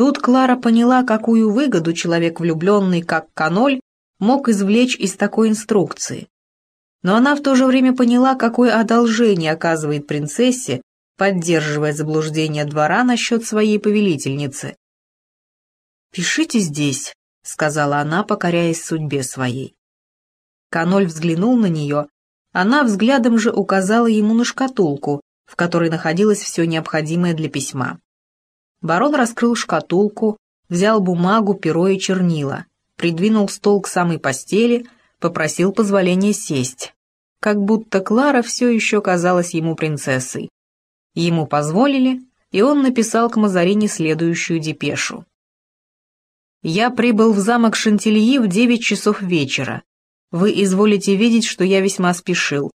Тут Клара поняла, какую выгоду человек влюбленный, как Каноль, мог извлечь из такой инструкции. Но она в то же время поняла, какое одолжение оказывает принцессе, поддерживая заблуждение двора насчет своей повелительницы. «Пишите здесь», — сказала она, покоряясь судьбе своей. Каноль взглянул на нее, она взглядом же указала ему на шкатулку, в которой находилось все необходимое для письма. Барон раскрыл шкатулку, взял бумагу, перо и чернила, придвинул стол к самой постели, попросил позволения сесть, как будто Клара все еще казалась ему принцессой. Ему позволили, и он написал к Мазарине следующую депешу. «Я прибыл в замок Шантильи в девять часов вечера. Вы изволите видеть, что я весьма спешил.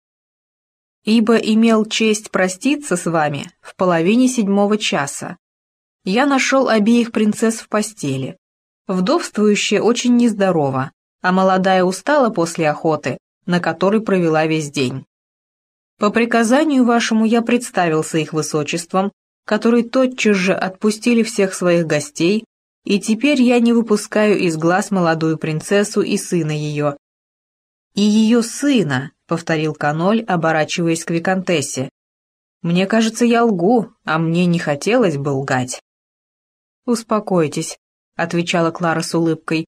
Ибо имел честь проститься с вами в половине седьмого часа. Я нашел обеих принцесс в постели. Вдовствующая очень нездорова, а молодая устала после охоты, на которой провела весь день. По приказанию вашему я представился их высочеством, которые тотчас же отпустили всех своих гостей, и теперь я не выпускаю из глаз молодую принцессу и сына ее. «И ее сына», — повторил Каноль, оборачиваясь к Викантессе. «Мне кажется, я лгу, а мне не хотелось бы лгать». «Успокойтесь», — отвечала Клара с улыбкой.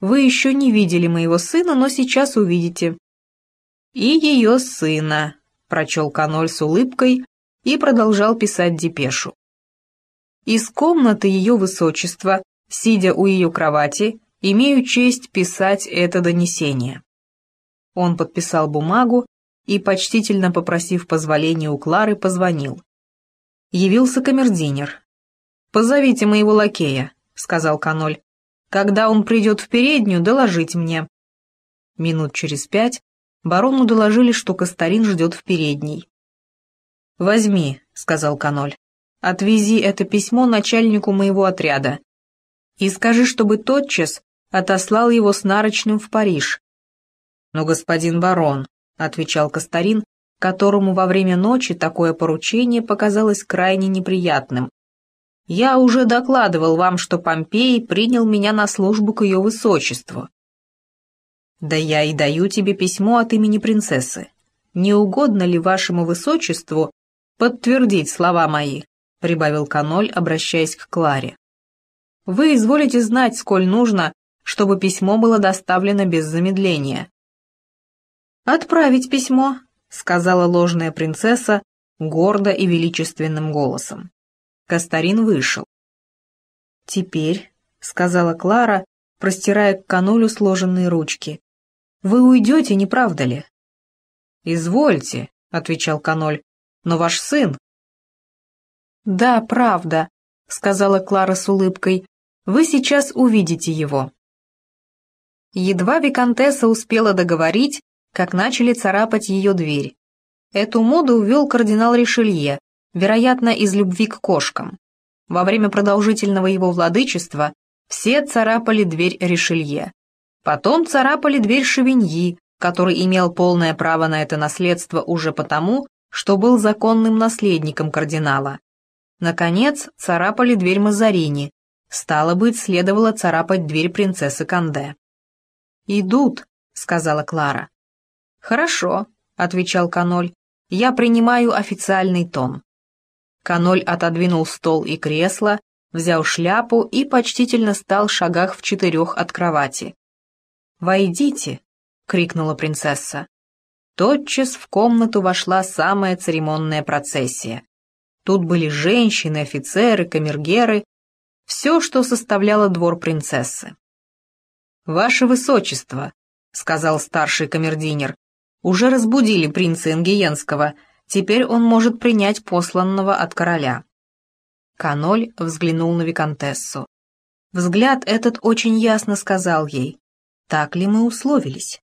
«Вы еще не видели моего сына, но сейчас увидите». «И ее сына», — прочел Каноль с улыбкой и продолжал писать депешу. Из комнаты ее высочества, сидя у ее кровати, имею честь писать это донесение. Он подписал бумагу и, почтительно попросив позволения у Клары, позвонил. Явился камердинер. «Позовите моего лакея», — сказал Каноль. «Когда он придет в переднюю, доложить мне». Минут через пять барону доложили, что Кастарин ждет в передней. «Возьми», — сказал Каноль. «Отвези это письмо начальнику моего отряда. И скажи, чтобы тотчас отослал его с нарочным в Париж». «Но господин барон», — отвечал Кастарин, которому во время ночи такое поручение показалось крайне неприятным, я уже докладывал вам, что Помпей принял меня на службу к ее высочеству. Да я и даю тебе письмо от имени принцессы. Не угодно ли вашему высочеству подтвердить слова мои?» — прибавил Каноль, обращаясь к Кларе. «Вы изволите знать, сколь нужно, чтобы письмо было доставлено без замедления». «Отправить письмо», — сказала ложная принцесса гордо и величественным голосом. Кастарин вышел. «Теперь», — сказала Клара, простирая к канулю сложенные ручки, — «вы уйдете, не правда ли?» «Извольте», — отвечал каноль, — «но ваш сын...» «Да, правда», — сказала Клара с улыбкой, — «вы сейчас увидите его». Едва Викантесса успела договорить, как начали царапать ее дверь. Эту моду ввел кардинал Ришелье, вероятно, из любви к кошкам. Во время продолжительного его владычества все царапали дверь Ришелье. Потом царапали дверь Шевиньи, который имел полное право на это наследство уже потому, что был законным наследником кардинала. Наконец, царапали дверь Мазарини. Стало быть, следовало царапать дверь принцессы Канде. «Идут», — сказала Клара. «Хорошо», — отвечал Каноль, — «я принимаю официальный тон». Каноль отодвинул стол и кресло, взял шляпу и почтительно стал в шагах в четырех от кровати. «Войдите!» — крикнула принцесса. Тотчас в комнату вошла самая церемонная процессия. Тут были женщины, офицеры, камергеры, все, что составляло двор принцессы. «Ваше Высочество», — сказал старший камердинер, — «уже разбудили принца Ингиенского, — Теперь он может принять посланного от короля. Каноль взглянул на виконтессу. Взгляд этот очень ясно сказал ей, так ли мы условились.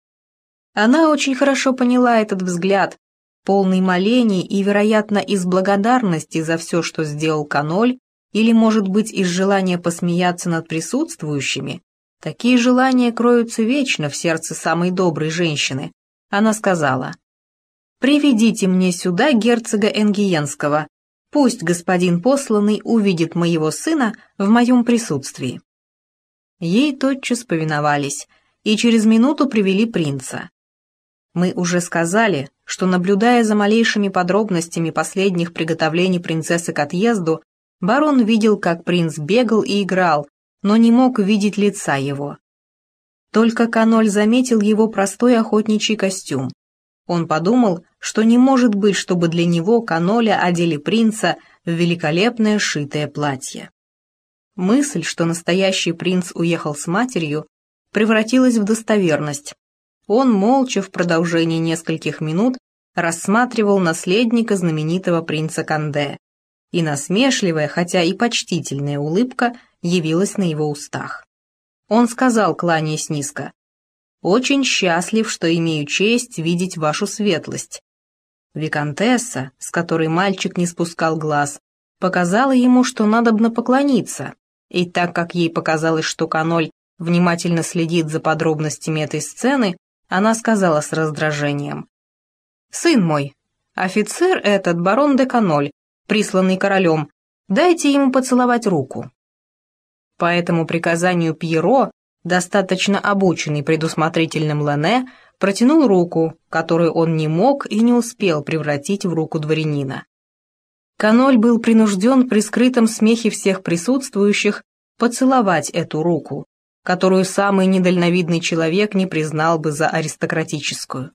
Она очень хорошо поняла этот взгляд, полный молений и, вероятно, из благодарности за все, что сделал Каноль, или, может быть, из желания посмеяться над присутствующими. Такие желания кроются вечно в сердце самой доброй женщины. Она сказала, «Приведите мне сюда герцога Энгиенского. Пусть господин посланный увидит моего сына в моем присутствии». Ей тотчас повиновались, и через минуту привели принца. Мы уже сказали, что, наблюдая за малейшими подробностями последних приготовлений принцессы к отъезду, барон видел, как принц бегал и играл, но не мог видеть лица его. Только Каноль заметил его простой охотничий костюм. Он подумал, что не может быть, чтобы для него Каноля одели принца в великолепное шитое платье. Мысль, что настоящий принц уехал с матерью, превратилась в достоверность. Он молча в продолжении нескольких минут рассматривал наследника знаменитого принца Канде, и насмешливая, хотя и почтительная улыбка явилась на его устах. Он сказал, кланяясь низко, «Очень счастлив, что имею честь видеть вашу светлость». Викантесса, с которой мальчик не спускал глаз, показала ему, что надобно поклониться, и так как ей показалось, что Каноль внимательно следит за подробностями этой сцены, она сказала с раздражением. «Сын мой, офицер этот барон де Каноль, присланный королем, дайте ему поцеловать руку». По этому приказанию Пьеро, достаточно обученный предусмотрительным Лене, протянул руку, которую он не мог и не успел превратить в руку дворянина. Каноль был принужден при скрытом смехе всех присутствующих поцеловать эту руку, которую самый недальновидный человек не признал бы за аристократическую.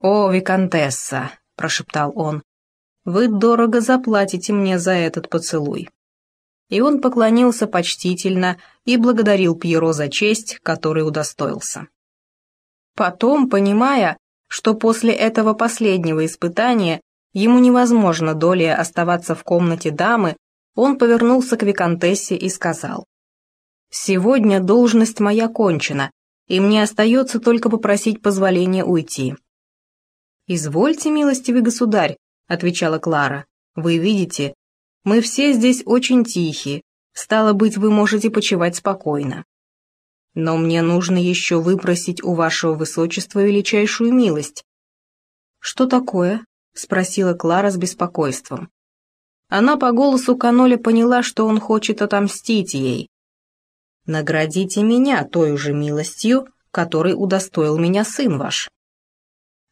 «О, виконтесса!» — прошептал он. «Вы дорого заплатите мне за этот поцелуй» и он поклонился почтительно и благодарил Пьеро за честь, которой удостоился. Потом, понимая, что после этого последнего испытания ему невозможно долее оставаться в комнате дамы, он повернулся к Викантессе и сказал, «Сегодня должность моя кончена, и мне остается только попросить позволения уйти». «Извольте, милостивый государь», — отвечала Клара, «вы видите, мы все здесь очень тихие, стало быть, вы можете почивать спокойно. Но мне нужно еще выпросить у вашего высочества величайшую милость». «Что такое?» — спросила Клара с беспокойством. Она по голосу Каноля поняла, что он хочет отомстить ей. «Наградите меня той же милостью, которой удостоил меня сын ваш».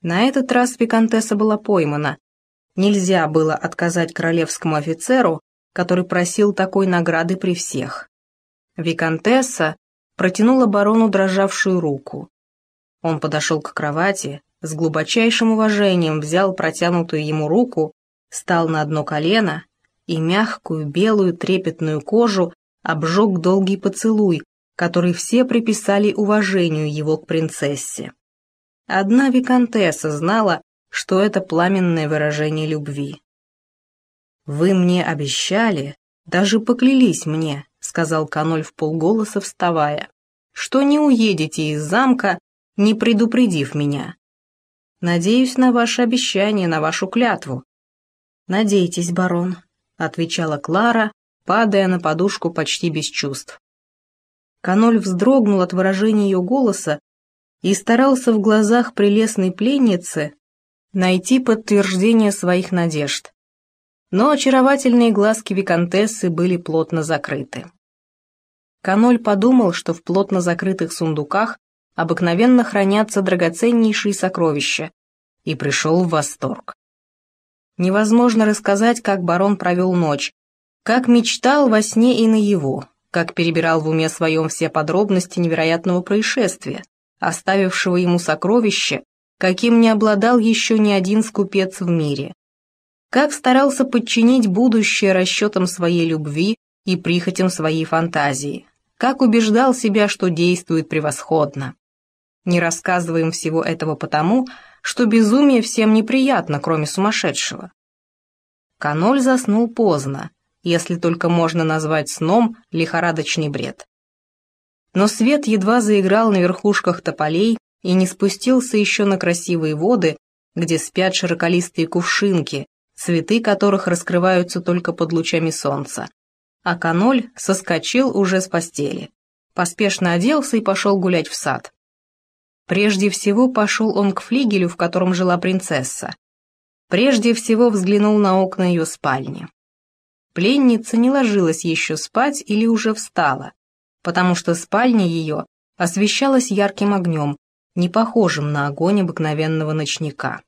На этот раз Викантесса была поймана, Нельзя было отказать королевскому офицеру, который просил такой награды при всех. Викантесса протянула барону дрожавшую руку. Он подошел к кровати, с глубочайшим уважением взял протянутую ему руку, стал на одно колено и мягкую, белую, трепетную кожу обжег долгий поцелуй, который все приписали уважению его к принцессе. Одна виконтесса знала, что это пламенное выражение любви. «Вы мне обещали, даже поклялись мне», — сказал Каноль в полголоса, вставая, «что не уедете из замка, не предупредив меня. Надеюсь на ваше обещание, на вашу клятву». «Надейтесь, барон», — отвечала Клара, падая на подушку почти без чувств. Каноль вздрогнул от выражения ее голоса и старался в глазах прелестной пленницы найти подтверждение своих надежд. Но очаровательные глазки виконтессы были плотно закрыты. Каноль подумал, что в плотно закрытых сундуках обыкновенно хранятся драгоценнейшие сокровища, и пришел в восторг. Невозможно рассказать, как барон провел ночь, как мечтал во сне и наяву, как перебирал в уме своем все подробности невероятного происшествия, оставившего ему сокровище, каким не обладал еще ни один скупец в мире. Как старался подчинить будущее расчетам своей любви и прихотям своей фантазии. Как убеждал себя, что действует превосходно. Не рассказываем всего этого потому, что безумие всем неприятно, кроме сумасшедшего. Каноль заснул поздно, если только можно назвать сном лихорадочный бред. Но свет едва заиграл на верхушках тополей, и не спустился еще на красивые воды, где спят широколистые кувшинки, цветы которых раскрываются только под лучами солнца. А каноль соскочил уже с постели. Поспешно оделся и пошел гулять в сад. Прежде всего пошел он к флигелю, в котором жила принцесса. прежде всего взглянул на окна ее спальни. Пленница не ложилась еще спать или уже встала, потому что спальня ее освещалась ярким огнем, не похожим на огонь обыкновенного ночника.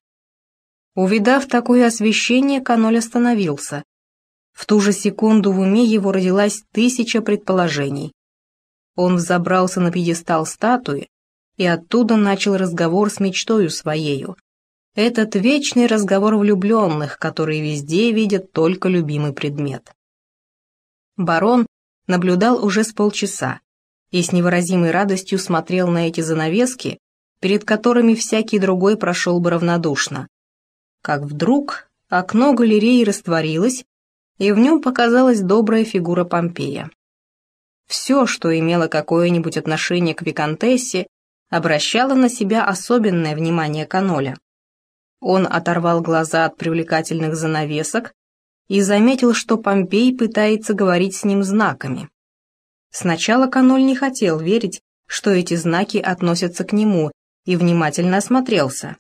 Увидав такое освещение, Каноль остановился. В ту же секунду в уме его родилась тысяча предположений. Он взобрался на пьедестал статуи и оттуда начал разговор с мечтою своею. Этот вечный разговор влюбленных, которые везде видят только любимый предмет. Барон наблюдал уже с полчаса и с невыразимой радостью смотрел на эти занавески, перед которыми всякий другой прошел бы равнодушно. Как вдруг окно галереи растворилось, и в нем показалась добрая фигура Помпея. Все, что имело какое-нибудь отношение к Викантессе, обращало на себя особенное внимание Каноля. Он оторвал глаза от привлекательных занавесок и заметил, что Помпей пытается говорить с ним знаками. Сначала Каноль не хотел верить, что эти знаки относятся к нему, и внимательно осмотрелся.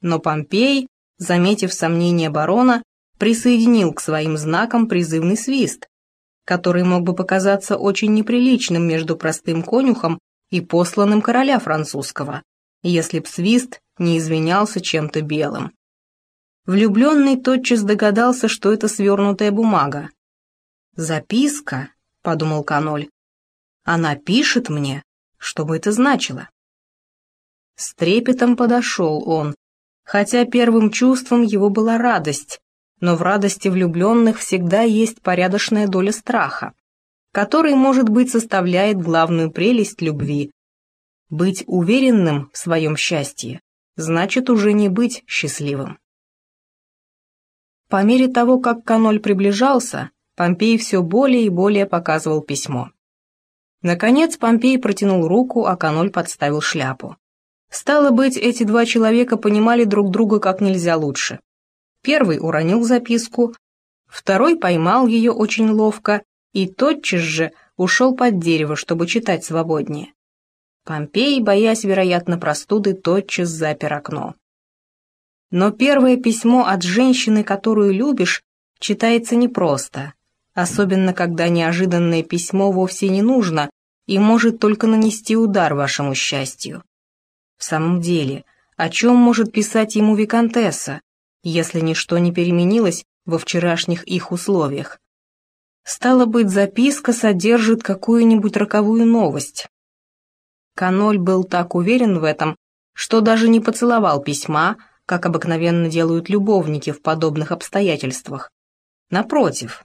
Но Помпей, заметив сомнение барона, присоединил к своим знакам призывный свист, который мог бы показаться очень неприличным между простым конюхом и посланным короля французского, если б свист не извинялся чем-то белым. Влюбленный тотчас догадался, что это свернутая бумага. «Записка», — подумал Каноль, — «она пишет мне, что бы это значило». С трепетом подошел он, хотя первым чувством его была радость, но в радости влюбленных всегда есть порядочная доля страха, который, может быть, составляет главную прелесть любви. Быть уверенным в своем счастье значит уже не быть счастливым. По мере того, как Каноль приближался, Помпей все более и более показывал письмо. Наконец Помпей протянул руку, а Каноль подставил шляпу. Стало быть, эти два человека понимали друг друга как нельзя лучше. Первый уронил записку, второй поймал ее очень ловко и тотчас же ушел под дерево, чтобы читать свободнее. Помпей, боясь, вероятно, простуды, тотчас запер окно. Но первое письмо от женщины, которую любишь, читается непросто, особенно когда неожиданное письмо вовсе не нужно и может только нанести удар вашему счастью. В самом деле, о чем может писать ему Викантесса, если ничто не переменилось во вчерашних их условиях? Стало быть, записка содержит какую-нибудь роковую новость. Каноль был так уверен в этом, что даже не поцеловал письма, как обыкновенно делают любовники в подобных обстоятельствах. Напротив,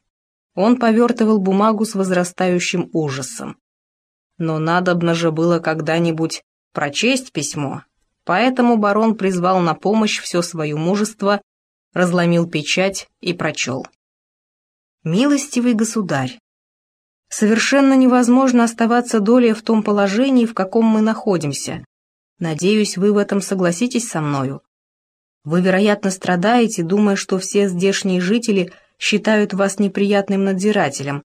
он повертывал бумагу с возрастающим ужасом. Но надобно же было когда-нибудь прочесть письмо, поэтому барон призвал на помощь все свое мужество, разломил печать и прочел. «Милостивый государь, Совершенно невозможно оставаться долей в том положении, в каком мы находимся. Надеюсь, вы в этом согласитесь со мною. Вы, вероятно, страдаете, думая, что все здешние жители считают вас неприятным надзирателем.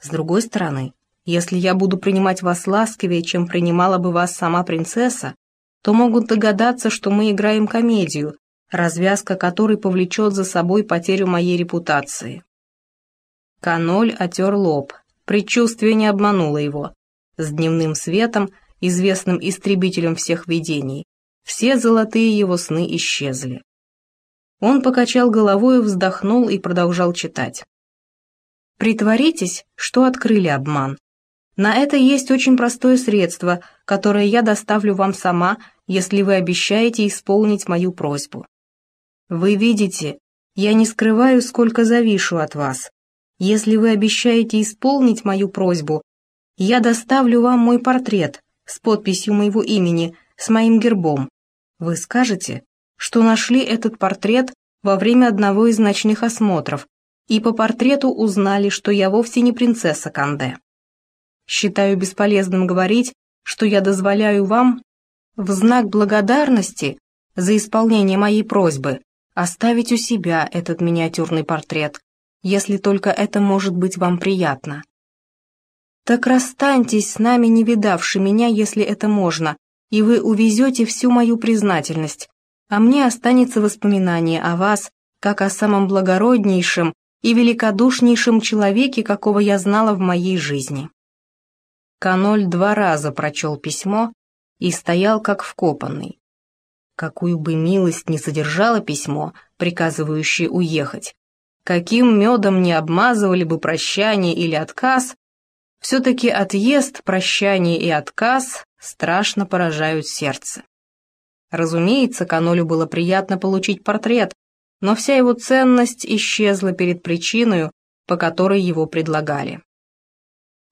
С другой стороны, если я буду принимать вас ласковее, чем принимала бы вас сама принцесса, то могут догадаться, что мы играем комедию, развязка которой повлечет за собой потерю моей репутации. Каноль отер лоб, Предчувствие не обмануло его. С дневным светом, известным истребителем всех видений, все золотые его сны исчезли. Он покачал головой, вздохнул и продолжал читать. «Притворитесь, что открыли обман. На это есть очень простое средство, которое я доставлю вам сама, если вы обещаете исполнить мою просьбу. Вы видите, я не скрываю, сколько завишу от вас. Если вы обещаете исполнить мою просьбу, я доставлю вам мой портрет с подписью моего имени, с моим гербом. Вы скажете, что нашли этот портрет во время одного из ночных осмотров, и по портрету узнали, что я вовсе не принцесса Канде. Считаю бесполезным говорить, что я дозволяю вам в знак благодарности за исполнение моей просьбы оставить у себя этот миниатюрный портрет, если только это может быть вам приятно. Так расстаньтесь с нами, не видавши меня, если это можно, и вы увезете всю мою признательность, а мне останется воспоминание о вас, как о самом благороднейшем и великодушнейшем человеке, какого я знала в моей жизни. Каноль два раза прочел письмо и стоял как вкопанный. Какую бы милость ни содержало письмо, приказывающее уехать, каким медом не обмазывали бы прощание или отказ, все-таки отъезд, прощание и отказ страшно поражают сердце. Разумеется, Канолю было приятно получить портрет, но вся его ценность исчезла перед причиной, по которой его предлагали.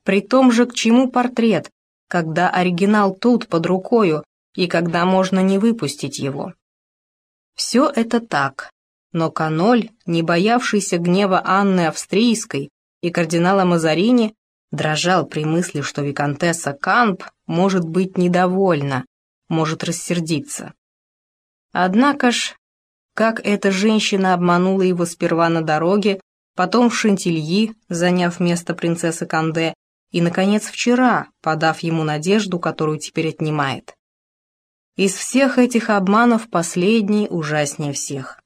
При том же к чему портрет, когда оригинал тут, под рукою, и когда можно не выпустить его? Все это так, но Каноль, не боявшийся гнева Анны Австрийской и кардинала Мазарини, дрожал при мысли, что виконтесса Камп может быть недовольна, может рассердиться. Однако ж, как эта женщина обманула его сперва на дороге, потом в Шантильи, заняв место принцессы Канде, и, наконец, вчера, подав ему надежду, которую теперь отнимает. Из всех этих обманов последний ужаснее всех.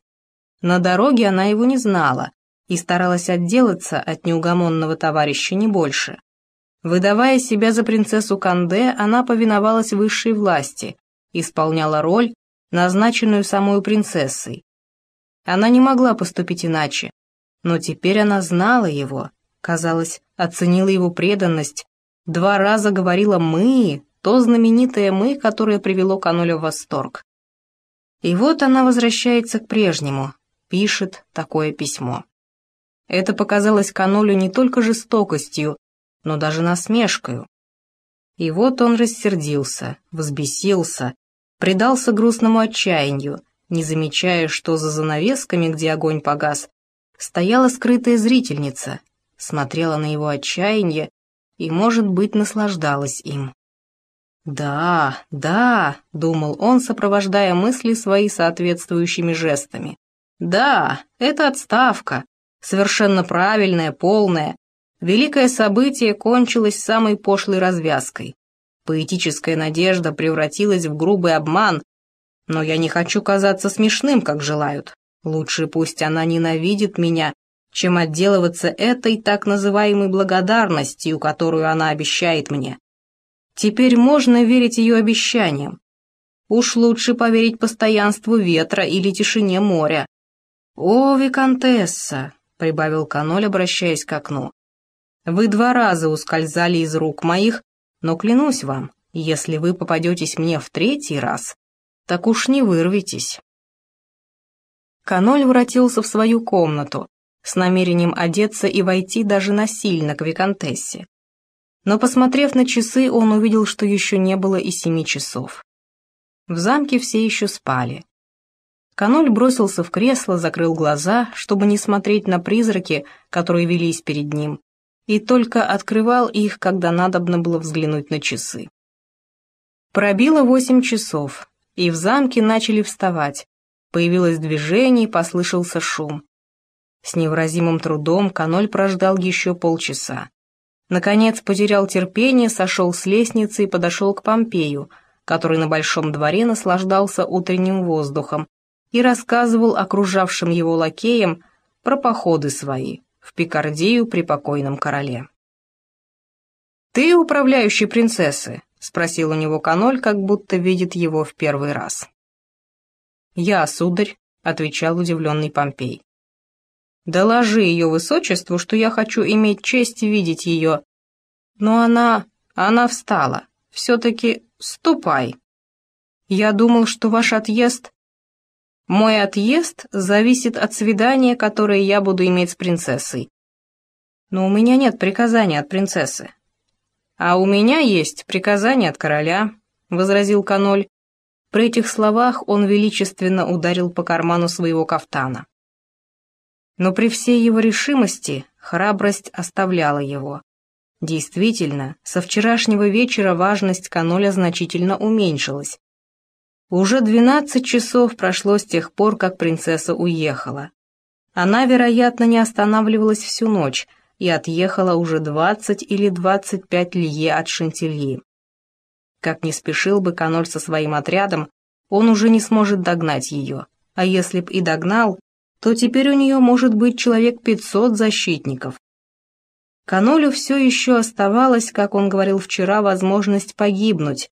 На дороге она его не знала и старалась отделаться от неугомонного товарища не больше. Выдавая себя за принцессу Канде, она повиновалась высшей власти, исполняла роль, назначенную самой принцессой. Она не могла поступить иначе, но теперь она знала его, казалось, оценила его преданность, два раза говорила «мы», то знаменитое «мы», которое привело Каноля в восторг. И вот она возвращается к прежнему, пишет такое письмо. Это показалось Канолю не только жестокостью, но даже насмешкою. И вот он рассердился, взбесился, предался грустному отчаянию, не замечая, что за занавесками, где огонь погас, стояла скрытая зрительница, смотрела на его отчаяние и, может быть, наслаждалась им. «Да, да», — думал он, сопровождая мысли свои соответствующими жестами. «Да, это отставка, совершенно правильная, полная. Великое событие кончилось самой пошлой развязкой. Поэтическая надежда превратилась в грубый обман, но я не хочу казаться смешным, как желают. Лучше пусть она ненавидит меня чем отделываться этой так называемой благодарностью, которую она обещает мне. Теперь можно верить ее обещаниям. Уж лучше поверить постоянству ветра или тишине моря. «О, виконтесса!» — прибавил Каноль, обращаясь к окну. «Вы два раза ускользали из рук моих, но клянусь вам, если вы попадетесь мне в третий раз, так уж не вырветесь». Каноль воротился в свою комнату, с намерением одеться и войти даже насильно к виконтессе. Но, посмотрев на часы, он увидел, что еще не было и семи часов. В замке все еще спали. Каноль бросился в кресло, закрыл глаза, чтобы не смотреть на призраки, которые велись перед ним, и только открывал их, когда надобно было взглянуть на часы. Пробило восемь часов, и в замке начали вставать. Появилось движение, послышался шум. С невыразимым трудом Каноль прождал еще полчаса. Наконец потерял терпение, сошел с лестницы и подошел к Помпею, который на большом дворе наслаждался утренним воздухом и рассказывал окружавшим его лакеям про походы свои в Пикардию при покойном короле. «Ты управляющий принцессы?» — спросил у него Каноль, как будто видит его в первый раз. «Я, сударь», — отвечал удивленный Помпей. Доложи ее высочеству, что я хочу иметь честь видеть ее. Но она... она встала. Все-таки ступай. Я думал, что ваш отъезд... Мой отъезд зависит от свидания, которое я буду иметь с принцессой. Но у меня нет приказания от принцессы. А у меня есть приказание от короля, — возразил Каноль. При этих словах он величественно ударил по карману своего кафтана. Но при всей его решимости храбрость оставляла его. Действительно, со вчерашнего вечера важность Каноля значительно уменьшилась. Уже двенадцать часов прошло с тех пор, как принцесса уехала. Она, вероятно, не останавливалась всю ночь и отъехала уже двадцать или двадцать пять лье от Шантильи. Как не спешил бы Каноль со своим отрядом, он уже не сможет догнать ее, а если б и догнал, то теперь у нее может быть человек пятьсот защитников. Канолю все еще оставалась, как он говорил вчера, возможность погибнуть.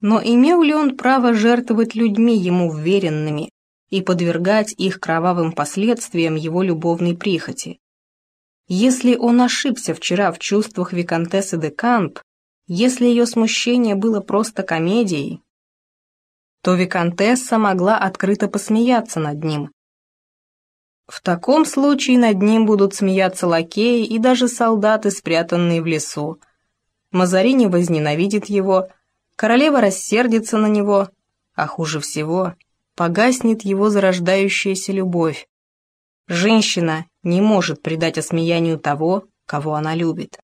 Но имел ли он право жертвовать людьми ему вверенными и подвергать их кровавым последствиям его любовной прихоти? Если он ошибся вчера в чувствах Викантессы де Камп, если ее смущение было просто комедией, то Викантесса могла открыто посмеяться над ним. В таком случае над ним будут смеяться лакеи и даже солдаты, спрятанные в лесу. Мазарини возненавидит его, королева рассердится на него, а хуже всего погаснет его зарождающаяся любовь. Женщина не может предать осмеянию того, кого она любит.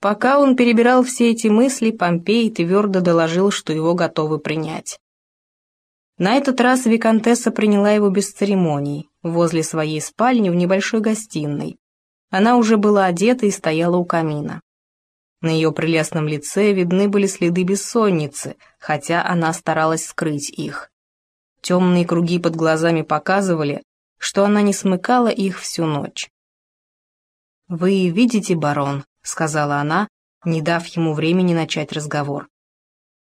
Пока он перебирал все эти мысли, Помпей твердо доложил, что его готовы принять. На этот раз Викантесса приняла его без церемоний, возле своей спальни в небольшой гостиной. Она уже была одета и стояла у камина. На ее прелестном лице видны были следы бессонницы, хотя она старалась скрыть их. Темные круги под глазами показывали, что она не смыкала их всю ночь. «Вы видите, барон», — сказала она, не дав ему времени начать разговор.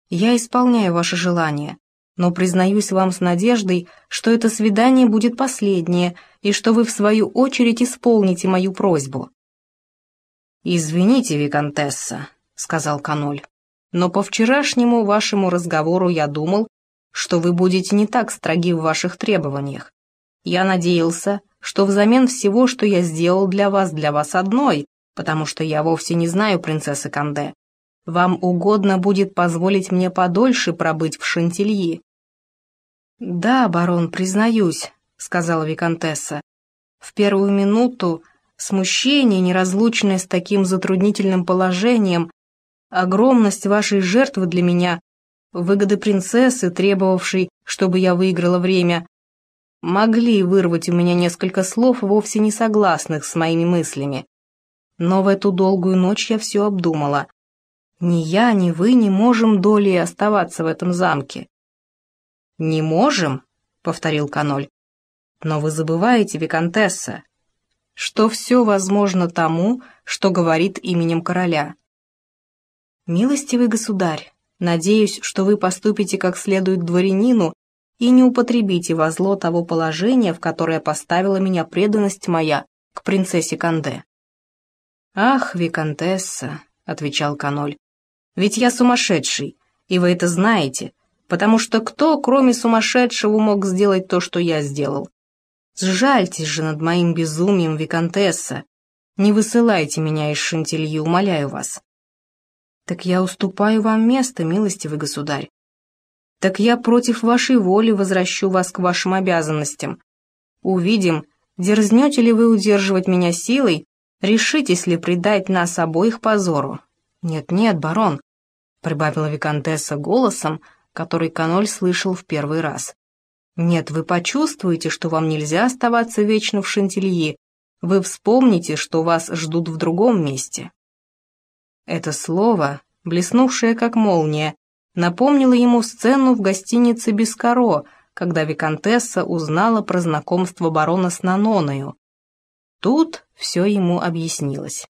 «Я исполняю ваше желание, но признаюсь вам с надеждой, что это свидание будет последнее и что вы в свою очередь исполните мою просьбу». «Извините, Викантесса», — сказал Каноль, «но по вчерашнему вашему разговору я думал, что вы будете не так строги в ваших требованиях. Я надеялся, что взамен всего, что я сделал для вас, для вас одной, потому что я вовсе не знаю принцессы Канде. Вам угодно будет позволить мне подольше пробыть в Шантильи?» «Да, барон, признаюсь», — сказала Викантесса. «В первую минуту смущение, неразлучное с таким затруднительным положением, огромность вашей жертвы для меня, выгоды принцессы, требовавшей, чтобы я выиграла время, могли вырвать у меня несколько слов, вовсе не согласных с моими мыслями. Но в эту долгую ночь я все обдумала. Ни я, ни вы не можем долей оставаться в этом замке. «Не можем?» — повторил Каноль. «Но вы забываете, Викантесса, что все возможно тому, что говорит именем короля». «Милостивый государь, надеюсь, что вы поступите как следует дворянину и не употребите во зло того положения, в которое поставила меня преданность моя к принцессе Канде. «Ах, виконтесса», — отвечал Каноль, — «ведь я сумасшедший, и вы это знаете, потому что кто, кроме сумасшедшего, мог сделать то, что я сделал? Сжальтесь же над моим безумием, виконтесса, не высылайте меня из Шантильи, умоляю вас». «Так я уступаю вам место, милостивый государь. Так я против вашей воли возвращу вас к вашим обязанностям. Увидим, дерзнете ли вы удерживать меня силой, Решитесь ли предать нас обоих позору? Нет-нет, барон, прибавила виконтесса голосом, который Каноль слышал в первый раз. Нет, вы почувствуете, что вам нельзя оставаться вечно в Шантильи. Вы вспомните, что вас ждут в другом месте. Это слово, блеснувшее как молния, напомнило ему сцену в гостинице Бескаро, когда виконтесса узнала про знакомство барона с Наноною. Тут все ему объяснилось.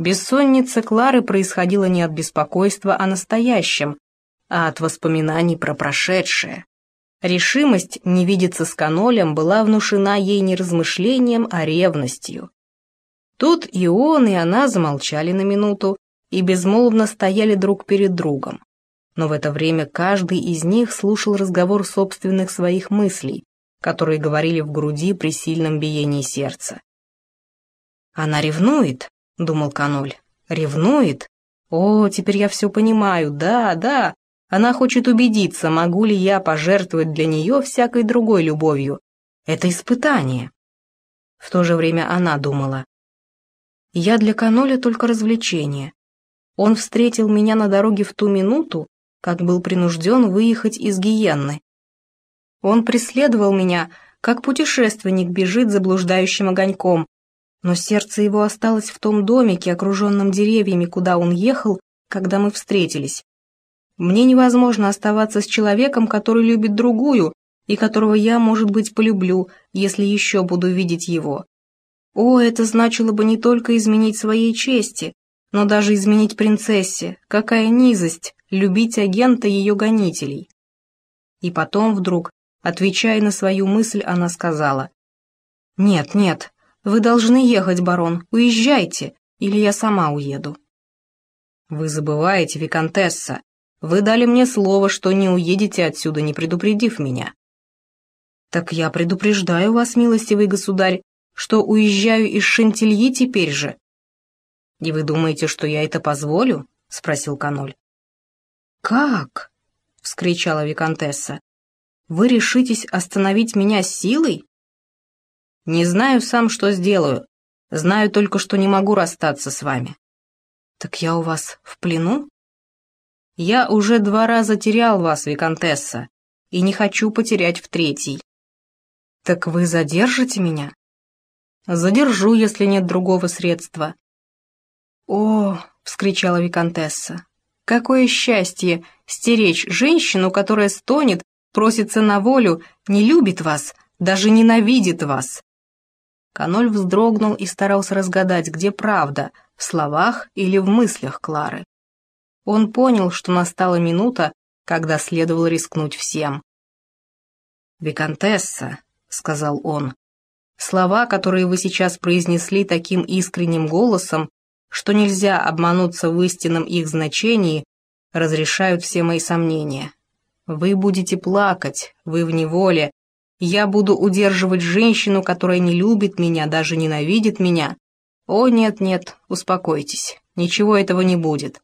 Бессонница Клары происходила не от беспокойства о настоящем, а от воспоминаний про прошедшее. Решимость не видеться с канолем была внушена ей не размышлением, а ревностью. Тут и он, и она замолчали на минуту и безмолвно стояли друг перед другом. Но в это время каждый из них слушал разговор собственных своих мыслей, которые говорили в груди при сильном биении сердца. «Она ревнует», — думал Каноль. «Ревнует? О, теперь я все понимаю, да, да. Она хочет убедиться, могу ли я пожертвовать для нее всякой другой любовью. Это испытание». В то же время она думала. «Я для Каноля только развлечение. Он встретил меня на дороге в ту минуту, как был принужден выехать из Гиенны. Он преследовал меня, как путешественник бежит заблуждающим огоньком, но сердце его осталось в том домике, окруженном деревьями, куда он ехал, когда мы встретились. Мне невозможно оставаться с человеком, который любит другую, и которого я, может быть, полюблю, если еще буду видеть его. О, это значило бы не только изменить своей чести, но даже изменить принцессе. Какая низость любить агента ее гонителей. И потом вдруг, отвечая на свою мысль, она сказала, «Нет, нет, вы должны ехать, барон, уезжайте, или я сама уеду». «Вы забываете, виконтесса, вы дали мне слово, что не уедете отсюда, не предупредив меня». «Так я предупреждаю вас, милостивый государь, что уезжаю из Шантильи теперь же». «И вы думаете, что я это позволю?» — спросил Каноль. «Как?» — вскричала Викантесса. «Вы решитесь остановить меня силой?» «Не знаю сам, что сделаю. Знаю только, что не могу расстаться с вами». «Так я у вас в плену?» «Я уже два раза терял вас, Викантесса, и не хочу потерять в третий». «Так вы задержите меня?» «Задержу, если нет другого средства». «О!» — вскричала Викантесса. Какое счастье стеречь женщину, которая стонет, просится на волю, не любит вас, даже ненавидит вас. Каноль вздрогнул и старался разгадать, где правда, в словах или в мыслях Клары. Он понял, что настала минута, когда следовало рискнуть всем. «Викантесса», — сказал он, — «слова, которые вы сейчас произнесли таким искренним голосом, что нельзя обмануться в истинном их значении, разрешают все мои сомнения. Вы будете плакать, вы в неволе. Я буду удерживать женщину, которая не любит меня, даже ненавидит меня. О, нет-нет, успокойтесь, ничего этого не будет.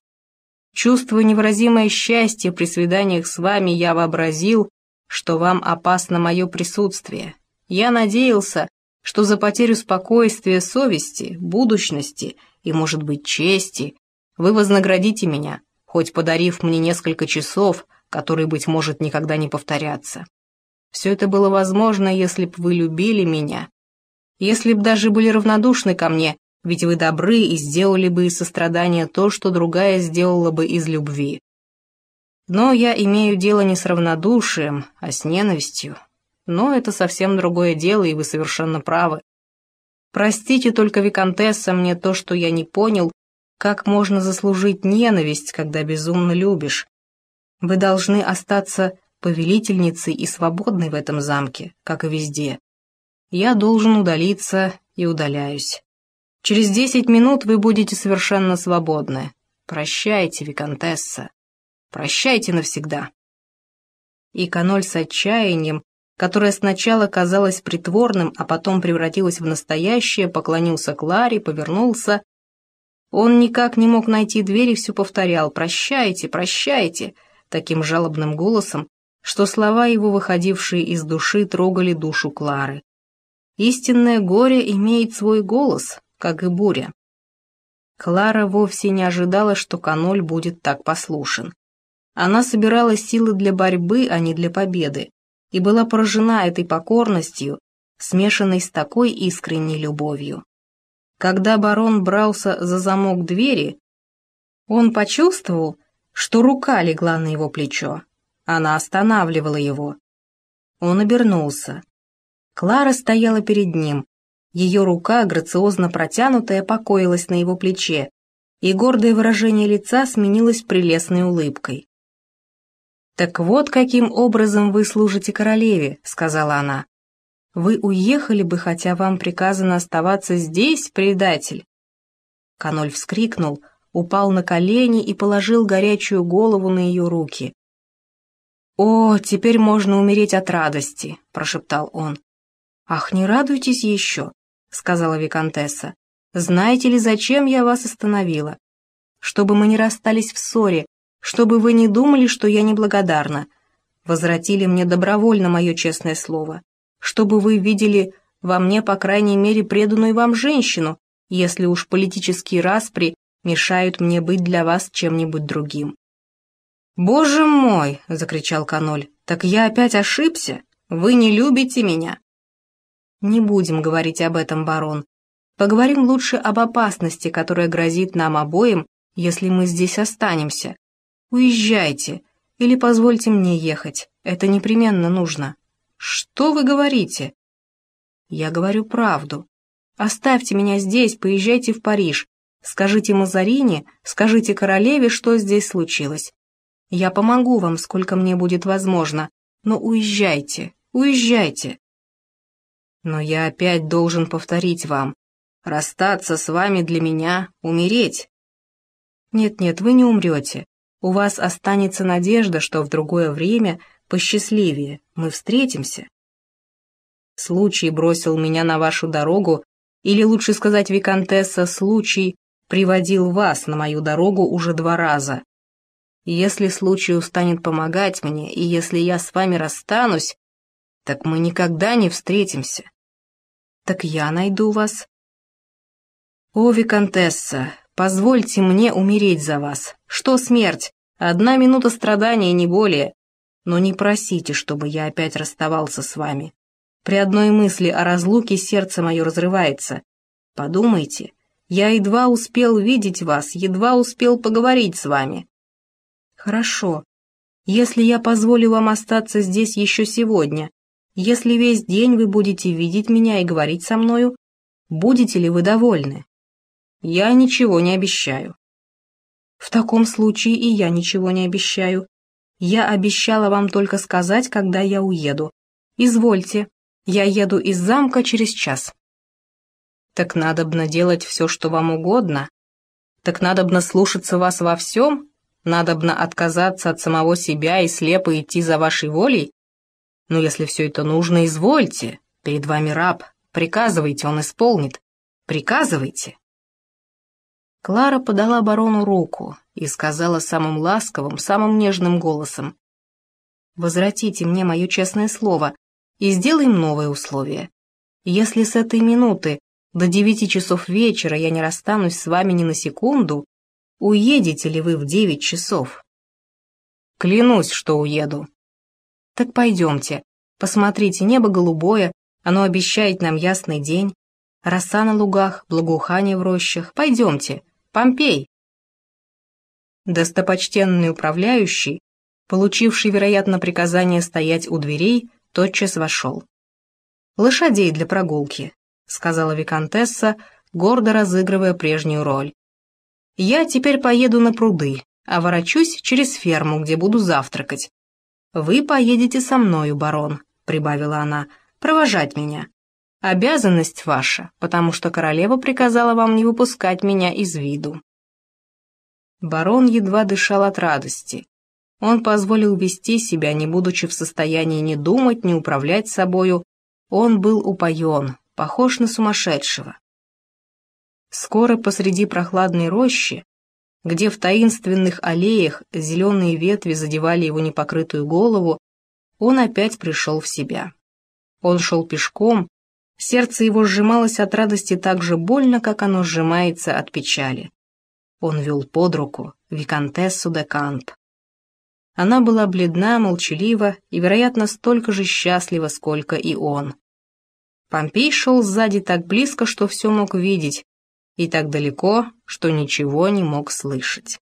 Чувствуя невыразимое счастье при свиданиях с вами, я вообразил, что вам опасно мое присутствие. Я надеялся, что за потерю спокойствия, совести, будущности и, может быть, чести вы вознаградите меня, хоть подарив мне несколько часов, которые, быть может, никогда не повторятся. Все это было возможно, если б вы любили меня, если б даже были равнодушны ко мне, ведь вы добры и сделали бы из сострадания то, что другая сделала бы из любви. Но я имею дело не с равнодушием, а с ненавистью. Но это совсем другое дело, и вы совершенно правы. Простите только, Викантесса, мне то, что я не понял, как можно заслужить ненависть, когда безумно любишь. Вы должны остаться повелительницей и свободной в этом замке, как и везде. Я должен удалиться и удаляюсь. Через десять минут вы будете совершенно свободны. Прощайте, Викантесса. Прощайте навсегда. И Каноль с отчаянием которое сначала казалось притворным, а потом превратилось в настоящее, поклонился Кларе, повернулся. Он никак не мог найти дверь и все повторял «Прощайте, прощайте!» таким жалобным голосом, что слова его, выходившие из души, трогали душу Клары. Истинное горе имеет свой голос, как и буря. Клара вовсе не ожидала, что Каноль будет так послушен. Она собирала силы для борьбы, а не для победы и была поражена этой покорностью, смешанной с такой искренней любовью. Когда барон брался за замок двери, он почувствовал, что рука легла на его плечо. Она останавливала его. Он обернулся. Клара стояла перед ним. Ее рука, грациозно протянутая, покоилась на его плече, и гордое выражение лица сменилось прелестной улыбкой. «Так вот каким образом вы служите королеве», — сказала она. «Вы уехали бы, хотя вам приказано оставаться здесь, предатель». Каноль вскрикнул, упал на колени и положил горячую голову на ее руки. «О, теперь можно умереть от радости», — прошептал он. «Ах, не радуйтесь еще», — сказала Викантесса. «Знаете ли, зачем я вас остановила? Чтобы мы не расстались в ссоре, чтобы вы не думали, что я неблагодарна. Возвратили мне добровольно мое честное слово. Чтобы вы видели во мне, по крайней мере, преданную вам женщину, если уж политические распри мешают мне быть для вас чем-нибудь другим. «Боже мой!» — закричал Каноль. «Так я опять ошибся? Вы не любите меня?» «Не будем говорить об этом, барон. Поговорим лучше об опасности, которая грозит нам обоим, если мы здесь останемся. Уезжайте, или позвольте мне ехать, это непременно нужно. Что вы говорите? Я говорю правду. Оставьте меня здесь, поезжайте в Париж. Скажите Мазарине, скажите королеве, что здесь случилось. Я помогу вам, сколько мне будет возможно, но уезжайте, уезжайте. Но я опять должен повторить вам. Расстаться с вами для меня — умереть. Нет-нет, вы не умрете. У вас останется надежда, что в другое время, посчастливее, мы встретимся. Случай бросил меня на вашу дорогу, или лучше сказать, виконтесса, случай приводил вас на мою дорогу уже два раза. Если случай устанет помогать мне, и если я с вами расстанусь, так мы никогда не встретимся. Так я найду вас. О, виконтесса, позвольте мне умереть за вас. Что смерть? Одна минута страдания, не более. Но не просите, чтобы я опять расставался с вами. При одной мысли о разлуке сердце мое разрывается. Подумайте, я едва успел видеть вас, едва успел поговорить с вами. Хорошо. Если я позволю вам остаться здесь еще сегодня, если весь день вы будете видеть меня и говорить со мною, будете ли вы довольны? Я ничего не обещаю. В таком случае и я ничего не обещаю. Я обещала вам только сказать, когда я уеду. Извольте, я еду из замка через час. Так надобно делать все, что вам угодно. Так надобно слушаться вас во всем. Надобно отказаться от самого себя и слепо идти за вашей волей. Но если все это нужно, извольте. Перед вами раб. Приказывайте, он исполнит. Приказывайте. Клара подала барону руку и сказала самым ласковым, самым нежным голосом. «Возвратите мне мое честное слово, и сделаем новое условие. Если с этой минуты до девяти часов вечера я не расстанусь с вами ни на секунду, уедете ли вы в девять часов? Клянусь, что уеду. Так пойдемте, посмотрите, небо голубое, оно обещает нам ясный день, роса на лугах, благоухание в рощах. Пойдемте, Помпей. Достопочтенный управляющий, получивший, вероятно, приказание стоять у дверей, тотчас вошел. «Лошадей для прогулки», — сказала виконтесса, гордо разыгрывая прежнюю роль. «Я теперь поеду на пруды, а ворочусь через ферму, где буду завтракать. Вы поедете со мною, барон», — прибавила она, — «провожать меня. Обязанность ваша, потому что королева приказала вам не выпускать меня из виду». Барон едва дышал от радости. Он позволил вести себя, не будучи в состоянии ни думать, ни управлять собою. Он был упоен, похож на сумасшедшего. Скоро посреди прохладной рощи, где в таинственных аллеях зеленые ветви задевали его непокрытую голову, он опять пришел в себя. Он шел пешком, сердце его сжималось от радости так же больно, как оно сжимается от печали. Он вел под руку виконтессу де Камп. Она была бледна, молчалива и, вероятно, столько же счастлива, сколько и он. Помпей шел сзади так близко, что все мог видеть, и так далеко, что ничего не мог слышать.